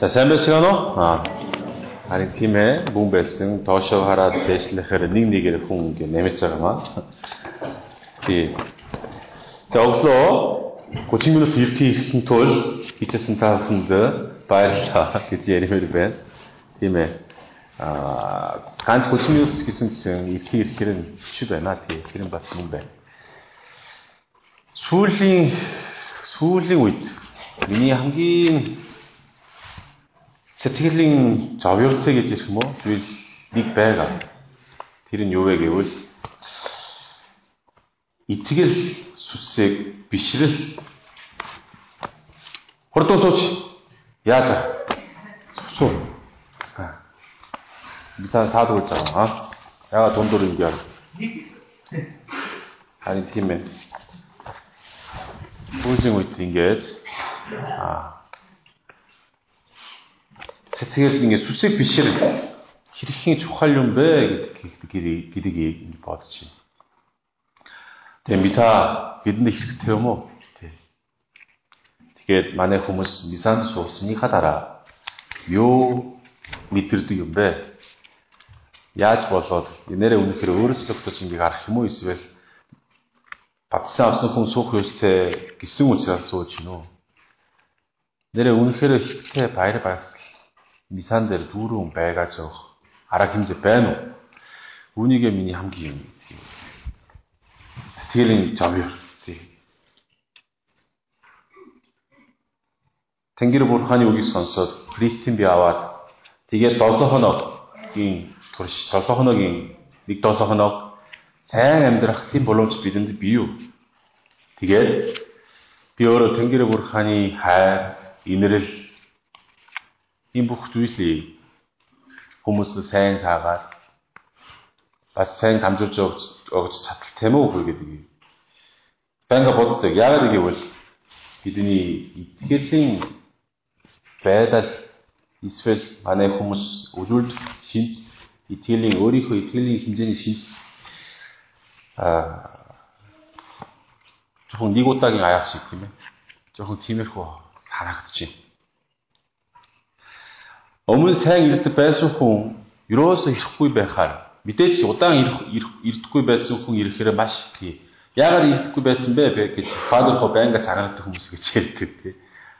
За сайн байцгаана уу? Аа. Харин тийм ээ. Бүн байсан. Доошоо хараад дэшлэхээр нэг нэгээр хүн ингэ нэмэж байгаа маа. Тий. За өглөө 30 минут иртий ирэхин тул хичээсэн та бүхэнд баярлалаа гэж ярихмээр байна. Тийм ээ. Аа ганц 30 минут гэсэн чинь иртий ирэхээр нь хэцүү байна тий. Тэр нь бас юм байна. Сүүлийн сүүлийн үед миний хамгийн Сэтгэлийн зовёртой гэж ирэх юм уу? Тэгвэл нэг байгаа. Тэр нь юу вэ гэвэл итгэл сүсэг бишрэл. Хурдан сууч яаж суу бисаа саадуулж байгаа аа яга дундуур ингэ харин тийм ээ. Сүүлийн үед ингэж. Аа сэтгэл ингэ сүсэг бишэр хэрхэн чухал юм бэ гэдэг гэдгийг бодож байна. Тэгээ миса бидэнд хэрэгтэй юм уу? Тэгээд манай хүмүүс мисанд суусныхаа дараа юу мэдэрдэг юм бэ? Яаж болоод нэрээ үнэхээр өөрчлөгдөж ингээ гарах юм уу эсвэл батсан авсан хүн суух ёстой гэсэн учраас сууж гинөө. Нэрээ үнэхээр ихтэй баяр баясгал мисан дээр дүүрэн байгаа жоох арга хэмжээ байна уу? Үүнийгээ миний хамгийн юм. Сэтгэлийн жавьяар тий. Тэнгэр бурханы үгийг сонсоод Христийн бие аваад тэгээд 7 хоногийн турш 7 хоногийн нэг 7 хоног сайн амьдрах тийм боломж бидэнд бий юу? Тэгээд би өөрөө Тэнгэр бурханы хайр, инрэл ийм бүх зүйлийг хүмүүс сайн саагаад бас сайн дамжуулж өгч чадал тийм үү гэдэг. Банга боддог. Яагаад гэвэл бидний итгэлийн байдал эсвэл манай хүмүүс өдөрт шин итгэлийн өөрийнхөө итгэлийн хэмжээний шин аа зөвхөн нэг удаагийн аяах шиг тийм ээ. Зөвхөн тиймэрхүү харагдчих. Өмнө сайн ирдэг байсан хүн юроосо ирэхгүй байхаар мэдээж удаан ирдэхгүй байсан хүн ирэхээр маш тий. Яагаад ирдэхгүй байсан бэ гэж фадер хо байнга цагаантай хүмүүс гэж хэлдэг тий.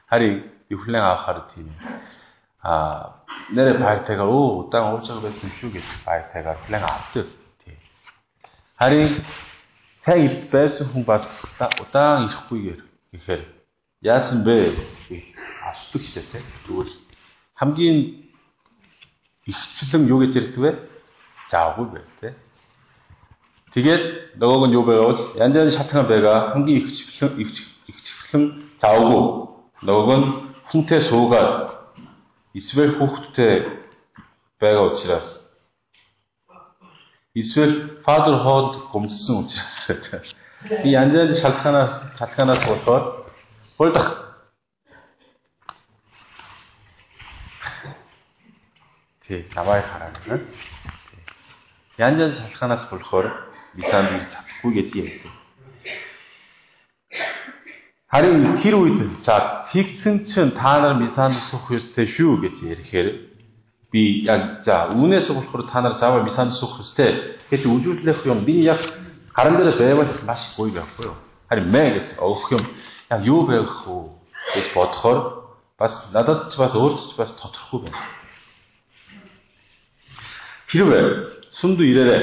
Харин юхлэн авахаар тийм. Аа нэрэ баяртайгаар өө удаан ууж байгаа байсан шүү гэж баяртайгаар план авдаг тий. Харин сайн ирд байсан хүн бас удаан ирэхгүйгээр ихээр яасан бэ асуудаг шүү дээ тий. Тэгвэл хамгийн ихчлэн юу гэж ярьдаг вэ? Заавгүй бай тээ. Тэгээд нөгөөг нь юу байвал янз янз шатхан байгаа хамгийн ихчлэн ихчлэн заавгүй нөгөөг нь хүнтэй суугаад эсвэл хүүхдтэй байгаа учраас эсвэл father hold гомдсон учраас би янз янз шалтгаанаас шалтгаанаас болохоор хулдах Тий, намайг хараа. Янз янз шалтгаанаас болохоор визанд ирж чадахгүй гэж ярьдаг. Харин тэр үед за тэгсэн чинь та нар визанд суух ёстой шүү гэж ярихээр би яг за үүнээс болохоор та нар заавал визанд суух ёстой. Гэтэл үжүүлэх юм би яг гаран дээр байвал маш гоё байхгүй юу? Харин мэ гэж өгөх юм яг юу байх вэ гэж бодохоор бас надад ч бас өөрт ч бас тодорхой байна. Хэрвээ сүмдүү ирээрээ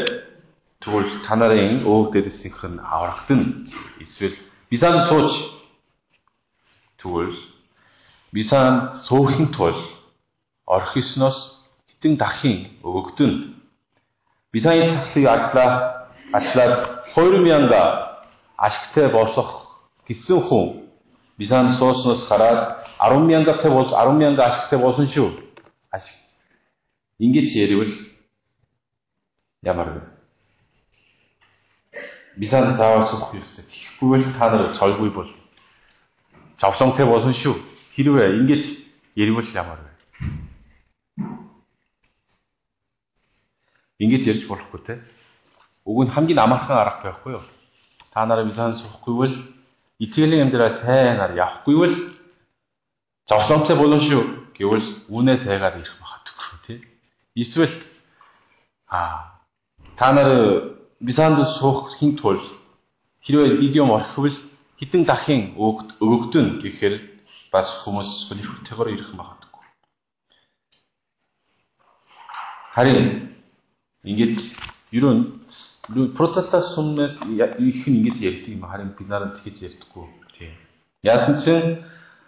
тэгвэл та нарын өвөг дэдэсийнх нь аврагдана. Эсвэл бисанд сууж тэгвэл бисанд суухийн тул орох ёсноос хитэн дахин өгөгдөн. Бисаны цахлыг ажлаа ажлаад 2000 ашигтай босох гэсэн хүн бисанд суусноос гараад 100000-тай бол 10000 ашигтай болсон шүү. Ашиг. Ингэж ярил 야말로 미사는 자와서 고였을 때 기구의 단어를 절구 입어주. 잡성태 벗은 슈, 기류에 인게치 예리보시 야말로 인게치 예리치 벌로 그때, 오군 함기 남아카 아락배였고요. 단어를 미사는 소구을, 이틀링 엠드라 세나리 야구을, 잡성태 벗은 슈, 겨울 운의 세가 되어 막 듣고 있대. 이스웰, 아, та нар бисанд суухийн тулд хэрвээ идиом орхивол хитэн дахин өгөгдөн гэхээр бас хүмүүс сонирхолтойгоор ирэх магадгүй. Харин ингэж ерөн протестант сүмнээс их нь ингэж ярьдаг юм харин бид нараа тэгж ярьдаггүй тийм. Яасан чинь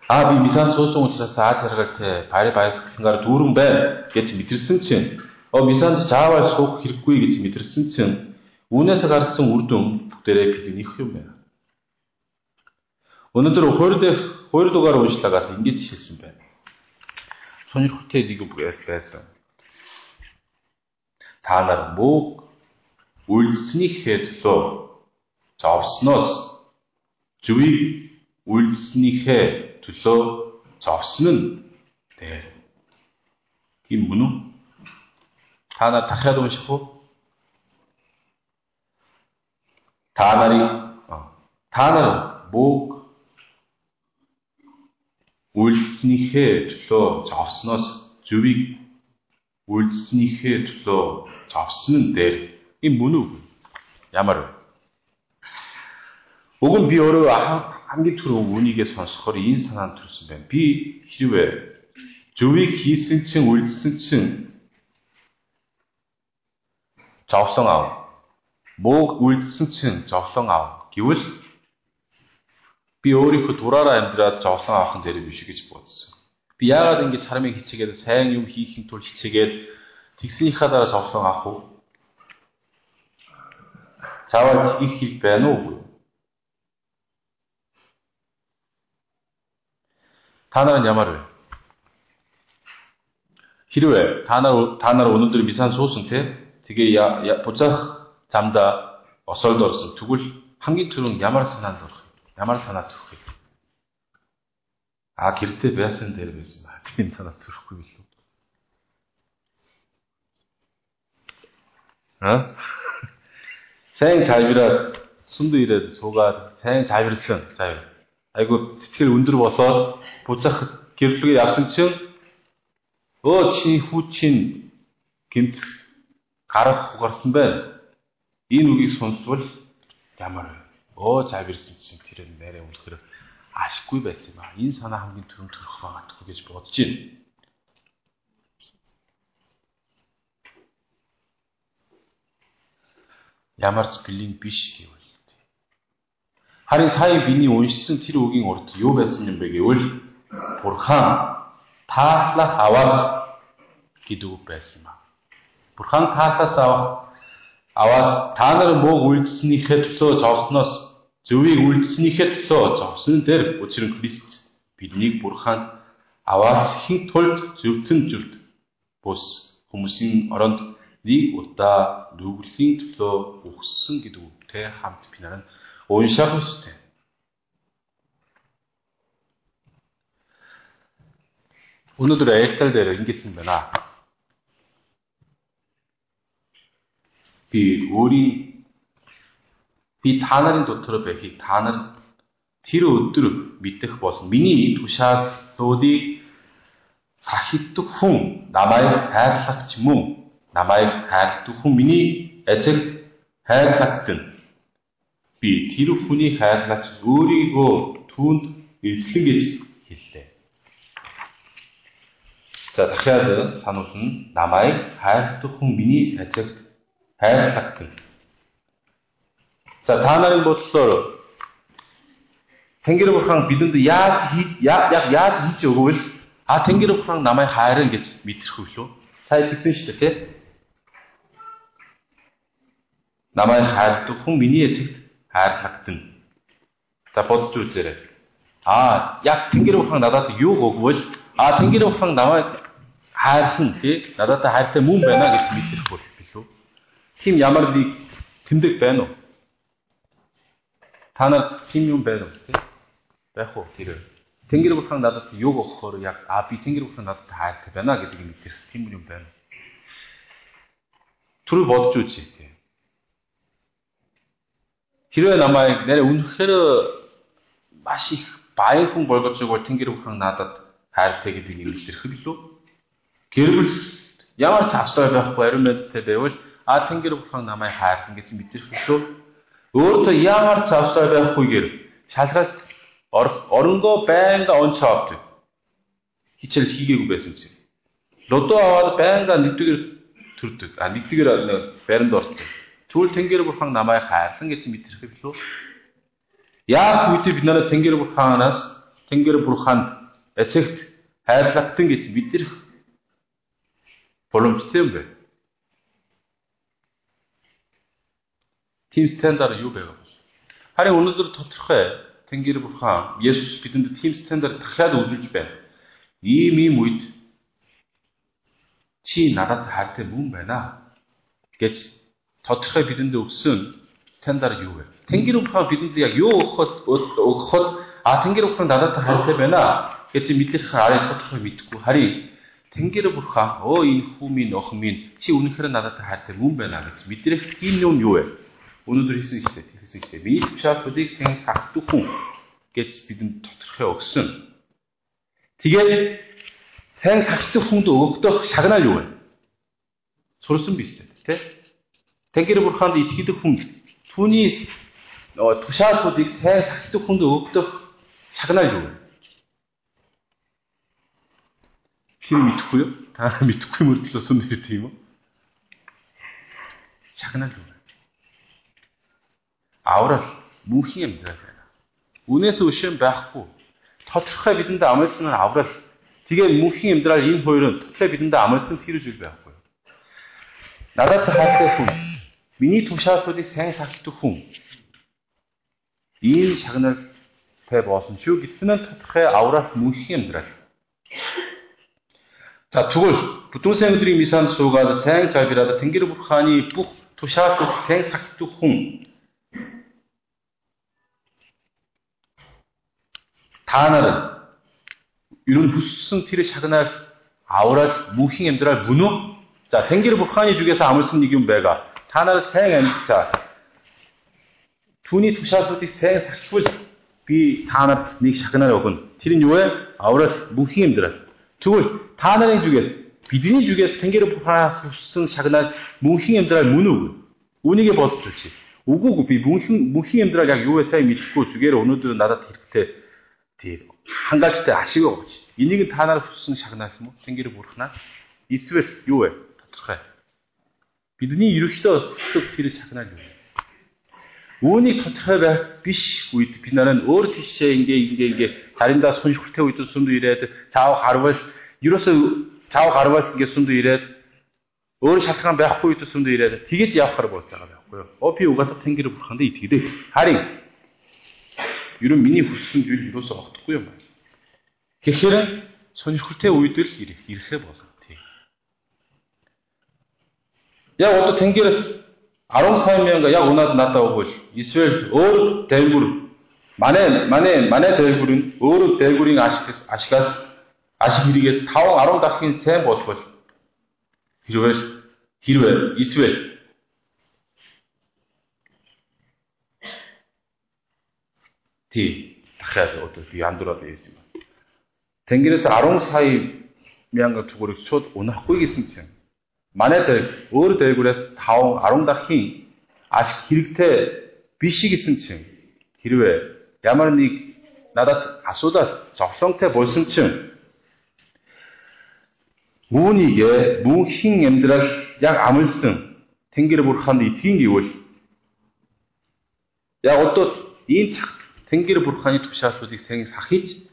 аа би мисан суусан учраас аз жаргалтай пари баясгалангаар дүүрэн байна гэж мэдэрсэн чинь оо мисанд заавал суух хэрэггүй гэж мэдэрсэн чинь Үүнээс гарсан үр дүн бүгдээрээ бидний юм байна. Өнөөдөр хоёр хоёр дугаар уншлагаас ингэж хэлсэн байна. Сонирхолтой нэг үг байсан. Та нар мөг үлдснийхээ төлөө зовсноос зүвийг үлдснийхээ төлөө зовсон нь дээр. Энэ мөн үү? Та нар дахиад унших уу? Та нарыг та нар бүгд үйлснийхээ төлөө зовсноос зүвийг үйлснийхээ төлөө зовсон дээр энэ мөн үү? Ямар вэ? Уг нь би өөрөө хамгийн түрүү үнийгээ сонсохоор энэ санаанд төрсөн байна. Би хэрвээ зүвийг хийсэн чинь үйлсэн чинь зовлон аав мууг үйлдсэн чинь зовлон ав гэвэл би өөрийнхөө дураараа амьдраад зовлон авах нь дээр биш гэж бодсон. Би яагаад ингэж харамыг хичээгээд сайн юм хийхин тулд хичээгээд тэгснийхаа дараа зовлон авах вэ? Цаавал тгийх хийг байна уу? Та нар нь ямар вэ? Хэрвээ та нар та нар өнөөдөр мисан суусан те тэгээ буцаах замда осолд орсон. Тэгвэл хамгийн түрүүнд ямар санаанд орох вэ? Ямар санаа төрөх вэ? А гэртээ байсан дээр байсан. Тийм санаа төрөхгүй билүү? А? Сайн цайвраад сүндө ирээд суугаад сайн цайварлсан. Цайвар. Айгу сэтгэл өндөр болоод буцах гэрлэгээ явсан чинь өө чи хүү чин гинт гарах гарсан байна. Энэ үгийг сонсвол ямар оо завирсан чинь тэр нэрээ үнэхээр ашиггүй байсан аа. Энэ санаа хамгийн түрүүнд төрөх байгаадгүй гэж бодож байна. Ямар ч бэлэн биш гэвэл. Харин сая биний уншсан тэр үгийн урд юу байсан юм бэ гэвэл Бурхан тааслах аваас гэдэг үг байсан аа. Бурхан тааслаас авах аваад та нар мууг үйлдэснийхээ төлөө зовсноос зөвийг үйлдэснийхээ төлөө зовсон дээр учир нь Христ биднийг бурхан аваад хэн тулд зөвтөн зөвд бус хүмүүсийн оронд нэг удаа нүглийн төлөө өгсөн гэдэг үгтэй хамт би нараа уншаах үстэй. Өнөөдөр айлтал дээр ингэсэн байна. Би өөрийн би та нарын дотор байхыг та нар тэр өдөр мэдэх бол миний тушааллуудыг сахиддаг хүн намайг хайрлагч мөн намайг хайрладаг хүн миний эцэг хайрлагдан би тэр хүний хайрлагч өөрийгөө түүнд эзлэн гэж хэллээ. За дахиад сануулна намайг хайрладаг хүн миний эцэг хайрлах. За та нарын бодлоор Тэнгэр бурхан бидэнд яаж яг яаж хийж өгвөл а Тэнгэр бурхан намайг хайрна гэж мэдэрх үлээ. Сайн хэлсэн шүү дээ, тийм. Намайг хайрдаг хүн миний эцэгт хайрлагдана. За бодж үзээрэй. А яг Тэнгэр бурхан надад юу өгвөл а Тэнгэр бурхан намайг хайрсан тий надад хайртай мөн байна гэж мэдэрх бол тийм ямар нэг тэмдэг байна уу? Та нар тийм юм байна уу? Байх уу тэр? Тэнгэр бурхан надад юг өгөхөөр яг а би Тэнгэр бурхан надад хайртай байна гэдгийг мэдэрх тийм юм байна. Түр бодож үзье тийм. Хэрвээ намайг нэрэ үнэхээр маш их баян хүн болгож өгвөл Тэнгэр бурхан надад хайртай гэдгийг илэрхийлэх билүү? Гэр бүл ямар ч асууй байхгүй ариун мэдтэй байвал а Тэнгэр бурхан намайг хайрлан гэж мэдэрх билүү? Өөртөө ямар асууй байхгүйгээр шалгалт оронгоо байнга онцоо авдаг. Хичээл хийгээгүй байсан чинь. Лодоо аваад байнга нэгдүгээр төрдөг. А нэгдүгээр баримд ордог. Түл Тэнгэр бурхан намайг хайрлан гэж мэдэрх билүү? Яах үедээ бид нараа Тэнгэр бурханаас Тэнгэр бурханд эцэгт хайрлагдсан гэж мэдэрх боломжтой юм бэ? Тим стандарт юу байна? Харин өнөөдөр тодорхой Тэнгэр бурхан Есүс бидэнд тим стандарт дахиад үзүүлж байна. Ийм ийм үед чи надад хайртай мөн байна гэж тодорхой бидэнд өгсөн стандарт юу вэ? Тэнгэр бурхан бидэнд яг юу өгөхөд өгөхөд а Тэнгэр бурхан надад хайртай байна гэж мэдлэх арай тодорхой мэдгүй. Харин Тэнгэр бурхан өө энэ хүү минь охин минь чи үнэхээр надад хайртай мөн байна гэж мэдрэх тийм юм юу вэ? Өнөөдөр хийсэн ихтэй хийсэн ихтэй. Миний тушаалтуудыг сэн сахдаг хүн гэж бидэнд тодорхой өгсөн. Тэгээд сайн сахдаг хүнд өгдөх шагнал юу вэ? Сурсан биз дээ, тэ? Тэнгэр бурханд итгэдэг хүн түүний тушаалтуудыг сайн сахдаг хүнд өгдөх шагнал юу вэ? Тэр мэдхгүй юу? Та мэдхгүй мөртлөө сүнд ирдэг юм уу? Шагнал юу? Аврал мөнхийн амьдрал байна. Үнээс өшөө байхгүй. Тодорхой бидэнд амлсан нь аврал. Тэгээ мөнхийн амьдрал энэ хоёрын тодорхой бидэнд амлсан тэр зүйл байхгүй. Надаас хайртай хүн. Миний тушаалтуудыг сайн сахилдаг хүн. Ийм шагналтай болсон шүү гэсэн нь тодорхой аврал мөнхийн амьдрал. За тэгвэл бүдүүн өдрийн мисанд суугаад сайн завираад Тэнгэр бурханы бүх тушаалтууд сайн сахилдаг хүн 단어는 이런 후승티를 샤그날 아우라 무킹 엠드랄 무누 자 생기를 북한이 죽여서 아물슨 이기운 배가. 단어를 생엠자 두니 투샤소티 생 삭슈 비 다나 니 샤그날 여군 티린 요에 아우라 무킹 엠드랄. 두글 단어를 죽였어 비디니 죽여서 생기를 북한하 후승 샤그날 무킹 엠드랄 무누 운이게 버스 좋지 오구구 비 무킹 엠드랄 약 요에 사이 미치고 주게를 오늘들은 나다 디르테 та нар ер нь хүссэн тэр шагнаар аврал мөнхийн амьдрал мөн үү? За Тэнгэр бурханы зүгээс амлсан нэг юм байгаа. Та нар сайн амьд түүний тушаалтуудыг сайн сахилбал би та нарт нэг шагнаар өгнө. Тэр нь юу вэ? Аврал мөнхийн амьдрал. Тэгвэл та нарын зүгээс бидний зүгээс Тэнгэр бурхаас өссөн шагнал мөнхийн амьдрал мөн үү? Үүнийг бодож үзье. Үгүй ээ би мөнхийн мөнхийн амьдрал яг юу вэ сайн мэдэхгүй зүгээр өнөөдөр надад хэрэгтэй тийм хангалттай ашиг өгч. Энийг та нар өссөн шагнал юм уу? Тэнгэр бурхнаас эсвэл юу вэ? Тодорхой. Бидний ерөнхийдөө хүсдэг тэр шагнал юу вэ? Үүнийг тодорхой байх биш үед бид нараа өөр тийшээ ингээ ингээ ингээ цариндаа суншилтэй үед сүнд ирээд цаав харвал ерөөсөө цаав харвал ингээ сүнд ирээд өөр шалтгаан байхгүй үед сүнд ирээд тэгэж явахаар болж байгаа байхгүй юу? О би угаасаа тэнгэр бурханд итгэдэг. Харин ер нь миний хүссэн зүйл ерөөсөө огтхгүй юм байна. Тэгэхээр сонирхолтой үед л ирэх ирэхээ болно. Тийм. Яг одоо тэнгэрээс 10 сая мянга яг унаад надад өгвөл эсвэл өөр дээгүр манай манай манай дээгүр нь өөрөө дээгүрийн ашигаас ашигаас ашиг хэрэгээс 5 10 дахин сайн болвол хэрвээ хэрвээ эсвэл тий дахиад одоо би андуураад ирсэн юм. Тэнгэрээс 10 сая мянга төгрөг шууд унахгүй гэсэн чинь Манай дээр өөр дээгүүрээс 5 10 дахин ашиг хэрэгтэй биш гэсэн чинь хэрвээ ямар нэг надад асуудал зовлонтой болсон чинь үүнийг мөнхийн амьдрал яг амлсан Тэнгэр бурханд итгэн гэвэл яг одоо энэ цагт Тэнгэр бурханы тушаалтуудыг сайн сахиж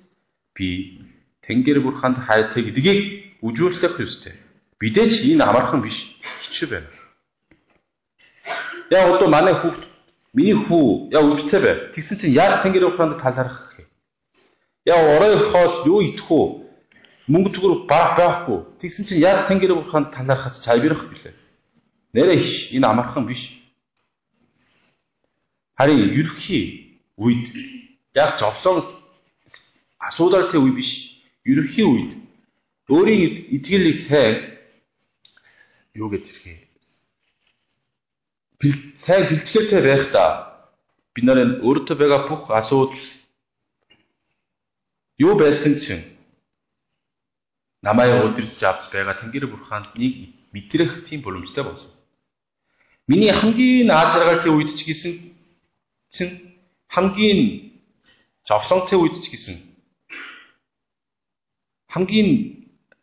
би Тэнгэр бурханд хайртай гэдгийг үжүүлэх ёстой. Бидээч энэ амархан биш. Хичээ байна. Яг одоо манай хүүхд миний хүү яг өвдөлтэй байв. Тэгсэн чинь яаж тэнгэр ухаанд талархах вэ? Яг орой хоол юу идэх үү? Мөнгө зүгөр баг байхгүй. Тэгсэн чинь яаж тэнгэр ухаанд талархаж цайбирах гэлээ. Нэрэ энэ амархан биш. Харин ерөхийн үед яг зовлон асуудалтай үе биш. Ерөхийн үед өөрийн итгэлийг сайн юу гэж хэлхий. Сайн бэлтгэлтэй байх та бид нарын өөртөө байгаа бүх асуудал юу байсан чинь намайг удирдах авч байгаа Тэнгэр бурханд нэг мэдрэх тийм боломжтой болсон. Миний хамгийн наазаргалтай үед ч гэсэн чин хамгийн зовлонтой үед ч гэсэн хамгийн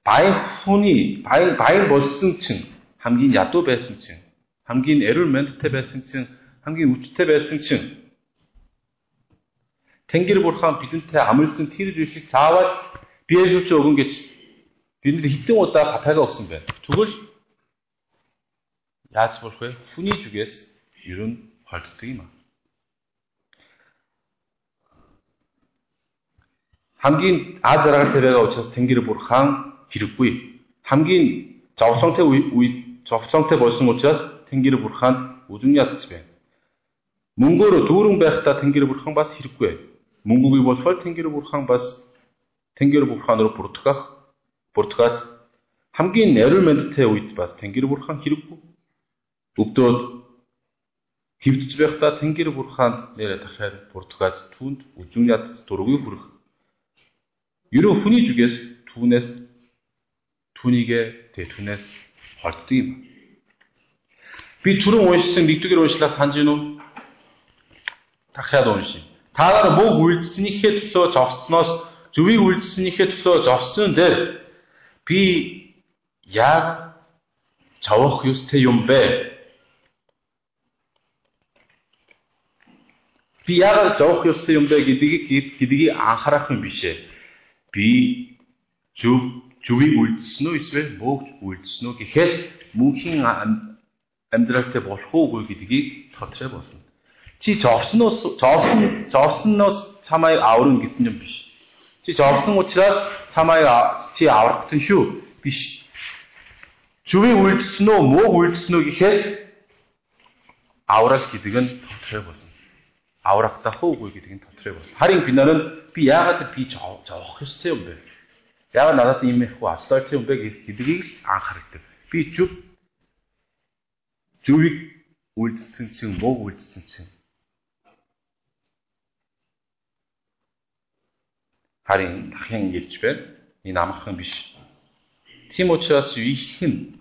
баян хүний баян баян болсон чинь хамгийн ядуу байсан чинь хамгийн эрүүл мэндтэй байсан чинь хамгийн өвчтэй байсан чинь Тэнгэр бурхан бидэнтэй амлсан тэр зүйлийг заавал биеэ зүч өгөн гэж бидэнд хэдэн удаа баталгаа өгсөн байна. Тэгвэл яаж болох вэ? Хүний зүгээс ер нь холддог юм аа. Хамгийн аз жаргал тэрэг учраас Тэнгэр бурхан хэрэггүй. хамгийн зовлонтой үе зовлонтой болсон учраас Тэнгэр бурхан үзэн ядч байна. Мөнгөөр дүүрэн байхдаа Тэнгэр бурхан бас хэрэггүй. Мөнгөгүй болохоор Тэнгэр бурхан бас Тэнгэр бурхан руу бүртгэх бүртгэж хамгийн нарийн мэндтэй үед бас Тэнгэр бурхан хэрэггүй. Өвдөөд хөвдөж байхдаа Тэнгэр бурханд нэрэ дахиад бүртгэж түнд үжин яд дургүй хүрэх. Ерөө хүний зүгээс түүнээс түүнийгээ тэг түүнээс холддог юм. Би түрүүн уншсан нэгдүгээр уншлаа санаж гинүү? Дахиад уншия. Та нар мөг үйлдснийхээ төлөө зовсноос зөвийг үйлдснийхээ төлөө зовсон дээр би яг чавах ёстой юм бэ? Би яагаад зовох ёстой юм бэ гэдгийг гэдгийг анхаарах юм бишээ. Би зөв зөвийг үйлдсэн үү эсвэл мөг үйлдсэн үү гэхээс мөнхийн амьдралтай болох уугүй гэдгийг тодроо болно. Чи жорсноос жорсон жорсноос чамайг аврын гэсэн юм биш. Чи жорсон учраас чамайг чи аврагдсан шүү. Биш. Зүвийг үйлдсэн үү, муу үйлдсэн үү гэхээс аврал гэдэг нь тодорхой болно. Аврагдах уугүй гэдэг нь тодорхой болно. Харин би нарыг би яагаад би жоох ёстой юм бэ? Яагаад надад ийм их асуулт юм бэ гэдгийг л анхаардаг. Би зүв зүвийг үйлдсэн чинь, муу үйлдсэн чинь харин дахин ирж байна. Энэ амархан биш. Тийм учраас их нь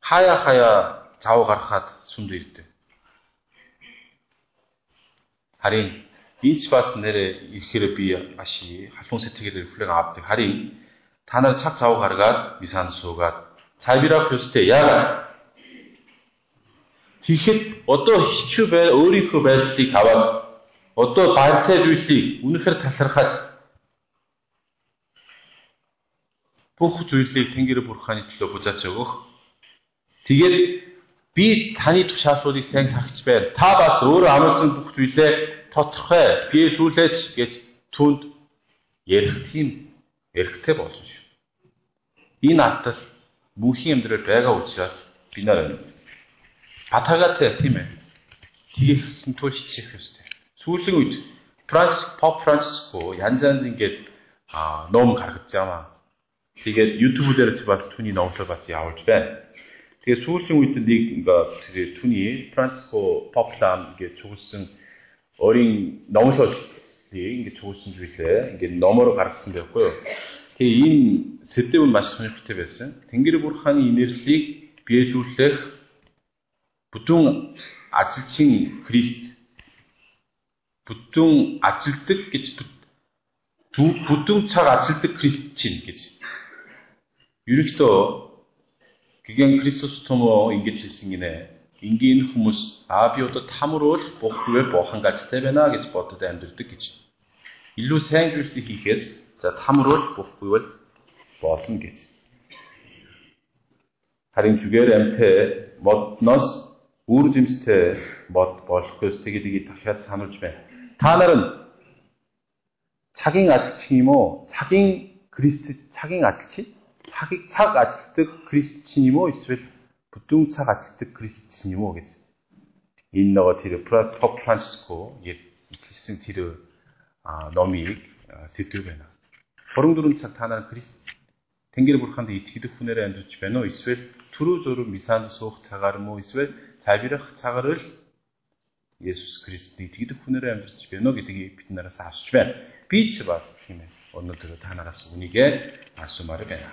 хаяа хаяа зав гарахад сүмд ирдэг. Харин энд бас нэрэ ихээр би маш халуун сэтгэлээр хүлээн авдаг. Харин та нар цаг зав гаргаад мисан суугаад цайбирах ёстой. Яагаад? Тэгэхэд одоо хичүү бай өөрийнхөө байдлыг аваад одоо баяртай зүйлийг үнэхээр талархаж бүх зүйлийг Тэнгэр бурханы төлөө буцаач өгөх. Тэгээд би таны тушаалуудыг сайн сахиж байна. Та бас өөрөө амарсан бүх зүйлээ тодорхой биелүүлээч гэж түнд ярих тийм эрхтэй болно шүү. Энэ атал мөнхийн амьдрал байгаа учраас би нараа батагатай тийм ээ. Тгийх тул хичээх ёстой. Сүүлийн үед Франц Поп Франциско янз янз ингээд а ном гаргаж байгаа Тэгээд YouTube дээр бас түүний номлол бас явуулж байна. Тэгээд сүүлийн үед нэг ингээ түүний Франциско Поплан гэж 어린 넘어서 이게 조신 주일 때 이게 넘어로 가르친 되었고요. 인 세대분 말씀을 붙여봤어요. 댕기를 보한 이늘씩 비해 줄 때, 보통 아찔칭 그리스트, 보통 아찔 뜻, 그치, 부, 보통 착 아찔 뜻 그리스틴, 그치. 유릭도, 그게 그리스토스토머 인게 질승이네. Би одоо тамруул бохгүй бохан гацтай байна гэж бодод амьдэрдэг гэж. Илүү сайн зүйлсийг хийхээс за тамруул бохгүй бол болно гэж. Харин зүгээр амьтаа модноос үр жимстэй мод болох ёстой гэдгийг дахиад сануулж байна. Та нар нь цагийн ажилч юм уу? Цагийн Христ цагийн ажилч? цагийг цаг ажилтдаг христчин юм уу эсвэл бүдүүн цаг ажилтдаг христчин юм уу гэж энэ нөгөө тэр Поп Франциско хэлсэн тэр номыг сэтгэв байна. 24 цаг та нар Христ Тэнгэр бурханд итгэдэг хүнээр амьдарч байна уу? Эсвэл түрүү зөрөв мисанд суух цагаар мó эсвэл цавирах цагаар л Есүс Христ итгэдэг хүнээр амьдарч байна уу гэдгийг бид нараас авч байна. Би ч бас тийм ээ. Өнөөдөр та нараас үнийгээ асуумаар байна.